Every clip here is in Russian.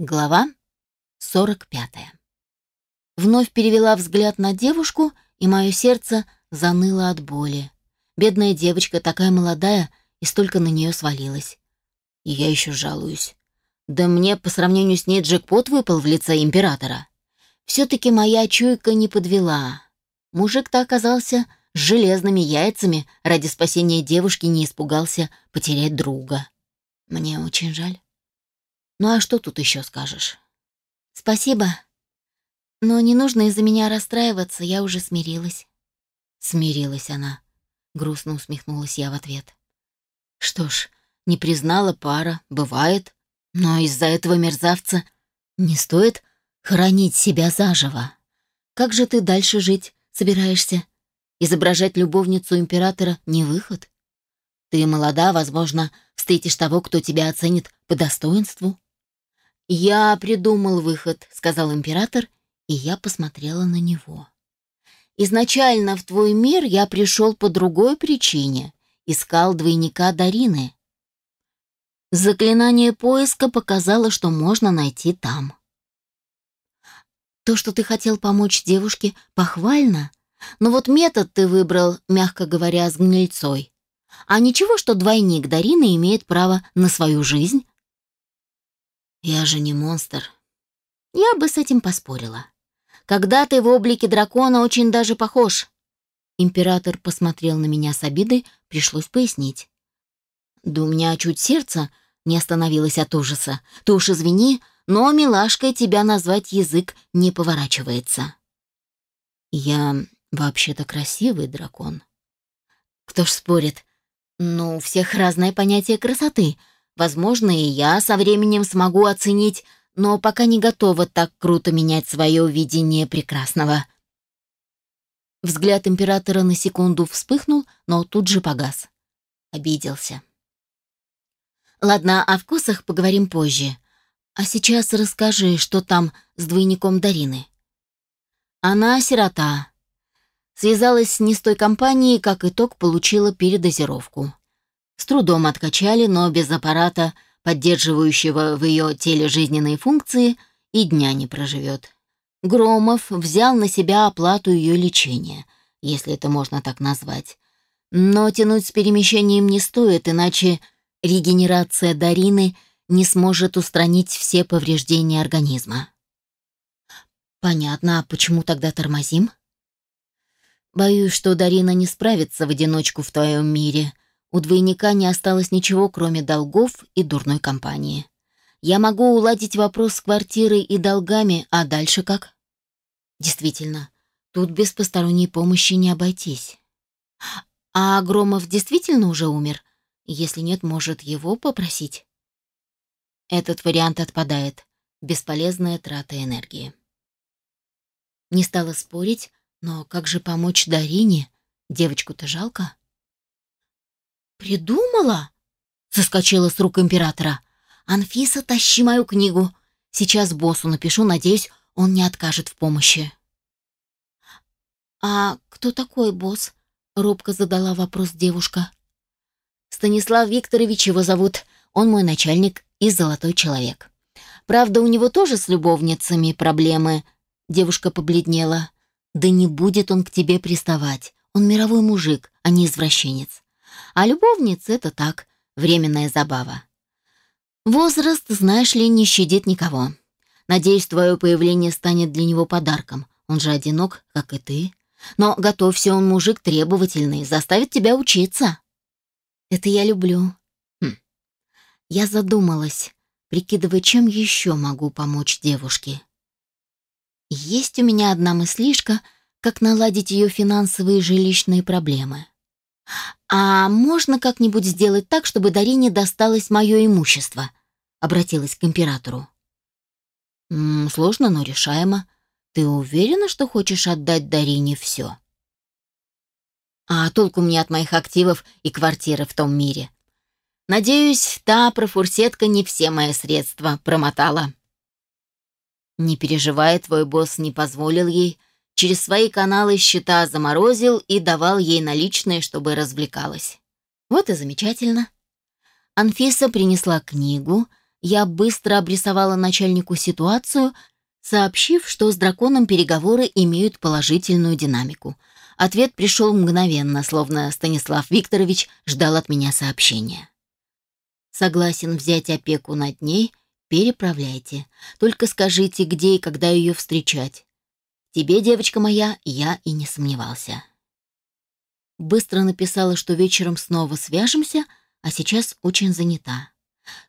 Глава 45. Вновь перевела взгляд на девушку, и мое сердце заныло от боли. Бедная девочка, такая молодая, и столько на нее свалилось. И я еще жалуюсь. Да мне по сравнению с ней джекпот выпал в лице императора. Все-таки моя чуйка не подвела. Мужик-то оказался с железными яйцами, ради спасения девушки не испугался потерять друга. Мне очень жаль. Ну а что тут еще скажешь? Спасибо. Но не нужно из-за меня расстраиваться, я уже смирилась. Смирилась она. Грустно усмехнулась я в ответ. Что ж, не признала пара, бывает. Но из-за этого мерзавца не стоит хоронить себя заживо. Как же ты дальше жить собираешься? Изображать любовницу императора не выход. Ты молода, возможно, встретишь того, кто тебя оценит по достоинству. «Я придумал выход», — сказал император, и я посмотрела на него. «Изначально в твой мир я пришел по другой причине. Искал двойника Дарины. Заклинание поиска показало, что можно найти там. То, что ты хотел помочь девушке, похвально, но вот метод ты выбрал, мягко говоря, с гнильцой. А ничего, что двойник Дарины имеет право на свою жизнь, я же не монстр. Я бы с этим поспорила. Когда ты в облике дракона очень даже похож. Император посмотрел на меня с обидой, пришлось пояснить. Да у меня чуть сердце не остановилось от ужаса. Ты уж извини, но милашкой тебя назвать язык не поворачивается. Я вообще-то красивый дракон. Кто ж спорит? Ну, у всех разное понятие красоты — Возможно, и я со временем смогу оценить, но пока не готова так круто менять свое видение прекрасного. Взгляд императора на секунду вспыхнул, но тут же погас. Обиделся. Ладно, о вкусах поговорим позже. А сейчас расскажи, что там с двойником Дарины. Она сирота. Связалась не с той компанией, как итог получила передозировку. С трудом откачали, но без аппарата, поддерживающего в ее теле жизненные функции, и дня не проживет. Громов взял на себя оплату ее лечения, если это можно так назвать. Но тянуть с перемещением не стоит, иначе регенерация Дарины не сможет устранить все повреждения организма. Понятно, а почему тогда тормозим? Боюсь, что Дарина не справится в одиночку в твоем мире, у двойника не осталось ничего, кроме долгов и дурной компании. Я могу уладить вопрос с квартирой и долгами, а дальше как? Действительно, тут без посторонней помощи не обойтись. А Громов действительно уже умер? Если нет, может его попросить? Этот вариант отпадает. Бесполезная трата энергии. Не стала спорить, но как же помочь Дарине? Девочку-то жалко. «Придумала?» — соскочила с рук императора. «Анфиса, тащи мою книгу. Сейчас боссу напишу, надеюсь, он не откажет в помощи». «А кто такой босс?» — робко задала вопрос девушка. «Станислав Викторович его зовут. Он мой начальник и золотой человек. Правда, у него тоже с любовницами проблемы». Девушка побледнела. «Да не будет он к тебе приставать. Он мировой мужик, а не извращенец. А любовница — это так, временная забава. Возраст, знаешь ли, не щадит никого. Надеюсь, твое появление станет для него подарком. Он же одинок, как и ты. Но готовься, он мужик требовательный, заставит тебя учиться. Это я люблю. Хм. Я задумалась, прикидывая, чем еще могу помочь девушке. Есть у меня одна мыслишка, как наладить ее финансовые и жилищные проблемы. «А можно как-нибудь сделать так, чтобы Дарине досталось мое имущество?» — обратилась к императору. «М -м, «Сложно, но решаемо. Ты уверена, что хочешь отдать Дарине все?» «А толку мне от моих активов и квартиры в том мире?» «Надеюсь, та профурсетка не все мои средства промотала». «Не переживай, твой босс не позволил ей через свои каналы счета заморозил и давал ей наличные, чтобы развлекалась. Вот и замечательно. Анфиса принесла книгу, я быстро обрисовала начальнику ситуацию, сообщив, что с драконом переговоры имеют положительную динамику. Ответ пришел мгновенно, словно Станислав Викторович ждал от меня сообщения. Согласен взять опеку над ней, переправляйте. Только скажите, где и когда ее встречать. Тебе, девочка моя, я и не сомневался. Быстро написала, что вечером снова свяжемся, а сейчас очень занята.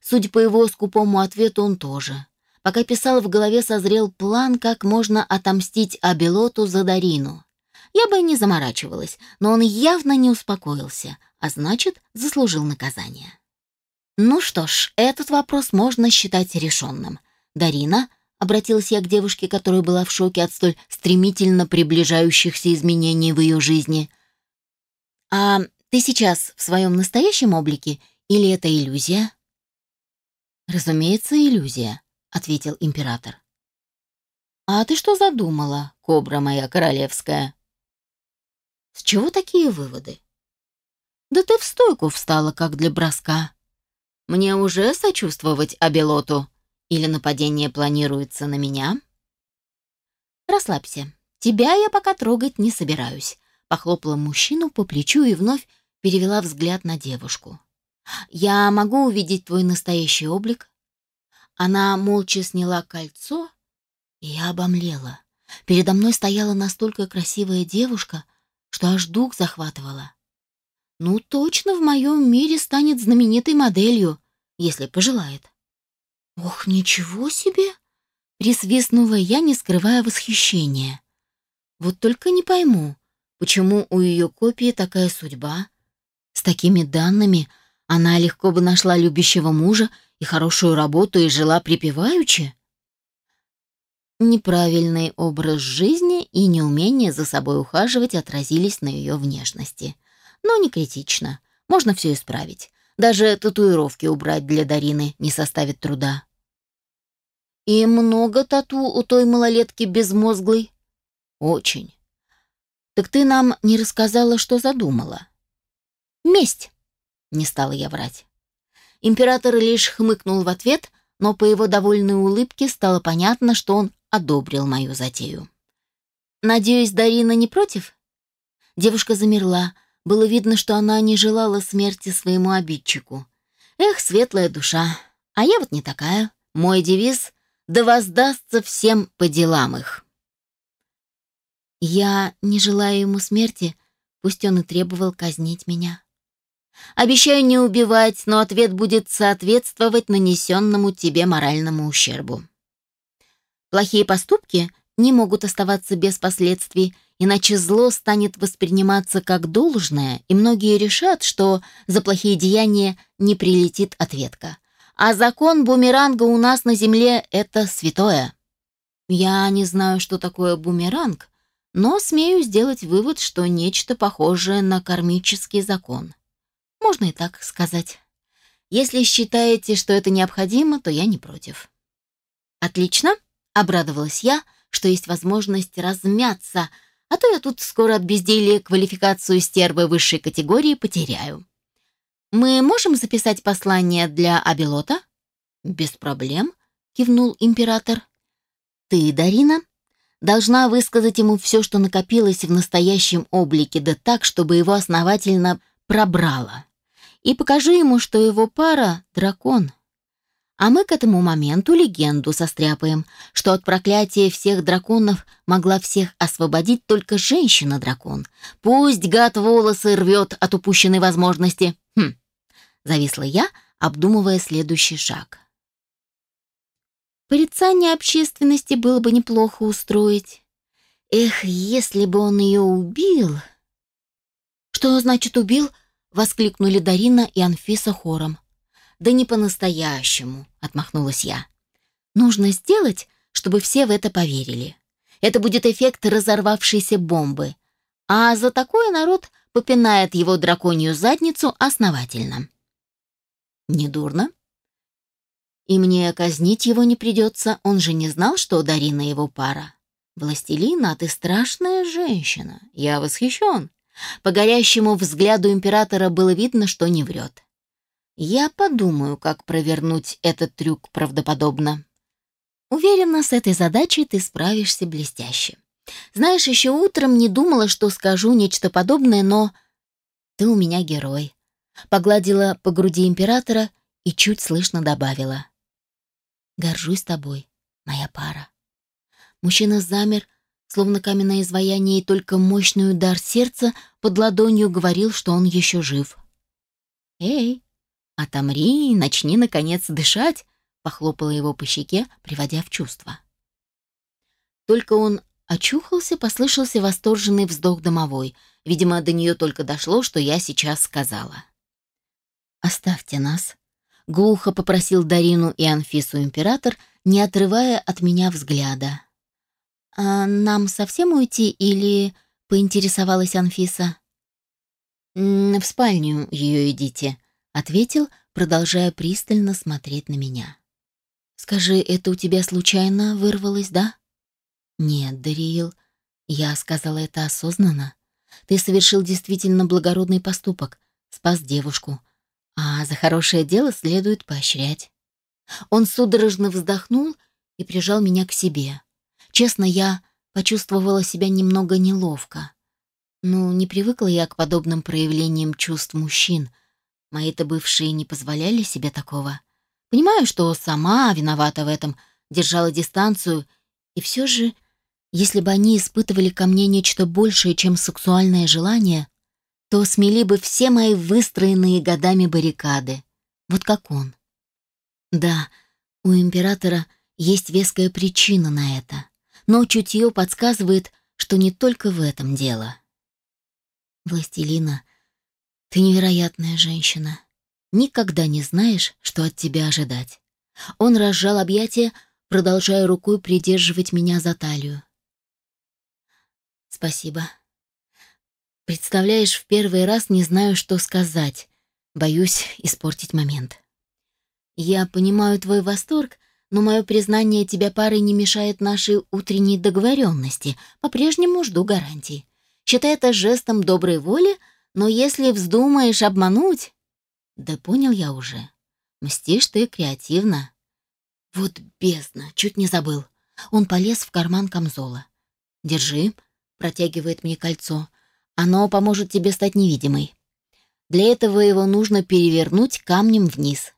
Судя по его скупому ответу, он тоже. Пока писал, в голове созрел план, как можно отомстить Абелоту за Дарину. Я бы не заморачивалась, но он явно не успокоился, а значит, заслужил наказание. Ну что ж, этот вопрос можно считать решенным. Дарина, обратилась я к девушке, которая была в шоке от столь стремительно приближающихся изменений в ее жизни. А ты сейчас в своем настоящем облике или это иллюзия? Разумеется, иллюзия, ответил император. А ты что задумала, кобра моя королевская? С чего такие выводы? Да ты в стойку встала, как для броска. Мне уже сочувствовать Абелоту? Или нападение планируется на меня? Расслабься. Тебя я пока трогать не собираюсь. Похлопала мужчину по плечу и вновь перевела взгляд на девушку. Я могу увидеть твой настоящий облик? Она молча сняла кольцо, и я обомлела. Передо мной стояла настолько красивая девушка, что аж дух захватывала. Ну, точно в моем мире станет знаменитой моделью, если пожелает. Ох, ничего себе! Присвистнула я, не скрывая восхищения. Вот только не пойму, почему у ее копии такая судьба. С такими данными она легко бы нашла любящего мужа и хорошую работу и жила припеваючи. Неправильный образ жизни и неумение за собой ухаживать отразились на ее внешности. Но не критично. Можно все исправить. Даже татуировки убрать для Дарины не составит труда. И много тату у той малолетки безмозглой? Очень. Так ты нам не рассказала, что задумала? Месть. Не стала я врать. Император лишь хмыкнул в ответ, но по его довольной улыбке стало понятно, что он одобрил мою затею. «Надеюсь, Дарина не против?» Девушка замерла, было видно, что она не желала смерти своему обидчику. Эх, светлая душа. А я вот не такая. Мой девиз — да воздастся всем по делам их. Я не желаю ему смерти, пусть он и требовал казнить меня. Обещаю не убивать, но ответ будет соответствовать нанесенному тебе моральному ущербу. Плохие поступки не могут оставаться без последствий, иначе зло станет восприниматься как должное, и многие решат, что за плохие деяния не прилетит ответка. А закон бумеранга у нас на земле — это святое. Я не знаю, что такое бумеранг, но смею сделать вывод, что нечто похожее на кармический закон. Можно и так сказать. Если считаете, что это необходимо, то я не против. Отлично, обрадовалась я, что есть возможность размяться, а то я тут скоро от безделия квалификацию стервы высшей категории потеряю. Мы можем записать послание для Абелота? Без проблем, кивнул император. Ты, Дарина, должна высказать ему все, что накопилось в настоящем облике, да так, чтобы его основательно пробрало. И покажи ему, что его пара — дракон. А мы к этому моменту легенду состряпаем, что от проклятия всех драконов могла всех освободить только женщина-дракон. Пусть гад волосы рвет от упущенной возможности. Хм, зависла я, обдумывая следующий шаг. Порицание общественности было бы неплохо устроить. Эх, если бы он ее убил... Что значит убил? Воскликнули Дарина и Анфиса хором. «Да не по-настоящему», — отмахнулась я. «Нужно сделать, чтобы все в это поверили. Это будет эффект разорвавшейся бомбы. А за такое народ попинает его драконью задницу основательно». «Недурно», и мне казнить его не придется, он же не знал, что Дарина его пара. Властелина, ты страшная женщина, я восхищен. По горящему взгляду императора было видно, что не врет. Я подумаю, как провернуть этот трюк правдоподобно. Уверена, с этой задачей ты справишься блестяще. Знаешь, еще утром не думала, что скажу нечто подобное, но ты у меня герой. Погладила по груди императора и чуть слышно добавила. Горжусь тобой, моя пара. Мужчина замер, словно каменное изваяние, и только мощный удар сердца под ладонью говорил, что он еще жив. «Эй, отомри и начни, наконец, дышать», — похлопала его по щеке, приводя в чувство. Только он очухался, послышался восторженный вздох домовой. Видимо, до нее только дошло, что я сейчас сказала. «Оставьте нас», — глухо попросил Дарину и Анфису император, не отрывая от меня взгляда. «А нам совсем уйти или...» — поинтересовалась Анфиса. «В спальню ее идите», — ответил, продолжая пристально смотреть на меня. «Скажи, это у тебя случайно вырвалось, да?» «Нет, Дариил, я сказала это осознанно. Ты совершил действительно благородный поступок, спас девушку, а за хорошее дело следует поощрять». Он судорожно вздохнул и прижал меня к себе. Честно, я почувствовала себя немного неловко. Ну, не привыкла я к подобным проявлениям чувств мужчин. Мои-то бывшие не позволяли себе такого. Понимаю, что сама виновата в этом, держала дистанцию, и все же, если бы они испытывали ко мне нечто большее, чем сексуальное желание, то смели бы все мои выстроенные годами баррикады. Вот как он. Да, у императора есть веская причина на это но чутье подсказывает, что не только в этом дело. Властелина, ты невероятная женщина. Никогда не знаешь, что от тебя ожидать. Он разжал объятия, продолжая рукой придерживать меня за талию. Спасибо. Представляешь, в первый раз не знаю, что сказать. Боюсь испортить момент. Я понимаю твой восторг, но мое признание тебя парой не мешает нашей утренней договоренности. По-прежнему жду гарантий. Считай это жестом доброй воли, но если вздумаешь обмануть... Да понял я уже. Мстишь ты креативно. Вот бездна, чуть не забыл. Он полез в карман камзола. Держи, протягивает мне кольцо. Оно поможет тебе стать невидимой. Для этого его нужно перевернуть камнем вниз.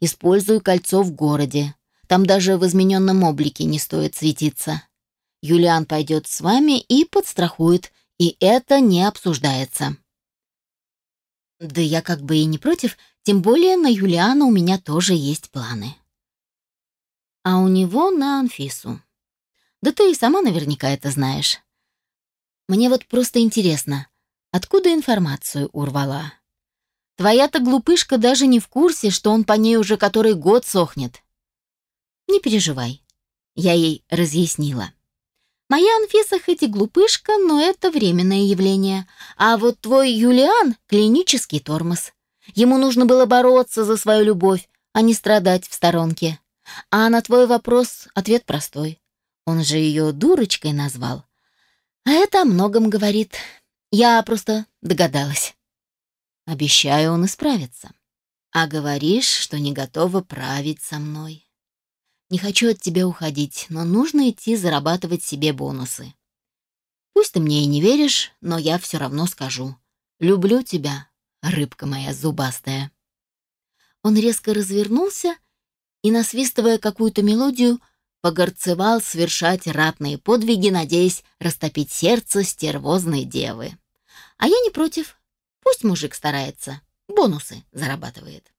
Используй кольцо в городе. Там даже в измененном облике не стоит светиться. Юлиан пойдет с вами и подстрахует, и это не обсуждается. Да я как бы и не против, тем более на Юлиана у меня тоже есть планы. А у него на Анфису. Да ты и сама наверняка это знаешь. Мне вот просто интересно, откуда информацию урвала? Твоя-то глупышка даже не в курсе, что он по ней уже который год сохнет. Не переживай. Я ей разъяснила. Моя Анфиса хоть и глупышка, но это временное явление. А вот твой Юлиан — клинический тормоз. Ему нужно было бороться за свою любовь, а не страдать в сторонке. А на твой вопрос ответ простой. Он же ее дурочкой назвал. А это о многом говорит. Я просто догадалась. Обещаю, он исправится. А говоришь, что не готова править со мной. Не хочу от тебя уходить, но нужно идти зарабатывать себе бонусы. Пусть ты мне и не веришь, но я все равно скажу. Люблю тебя, рыбка моя зубастая. Он резко развернулся и, насвистывая какую-то мелодию, погорцевал совершать ратные подвиги, надеясь растопить сердце стервозной девы. А я не против. Пусть мужик старается, бонусы зарабатывает.